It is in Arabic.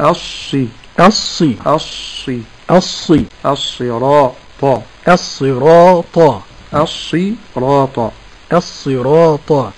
الصي. الصي. الصي. الصي. الصراط. الصراط. الصراط. الصراط.